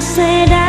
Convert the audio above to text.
said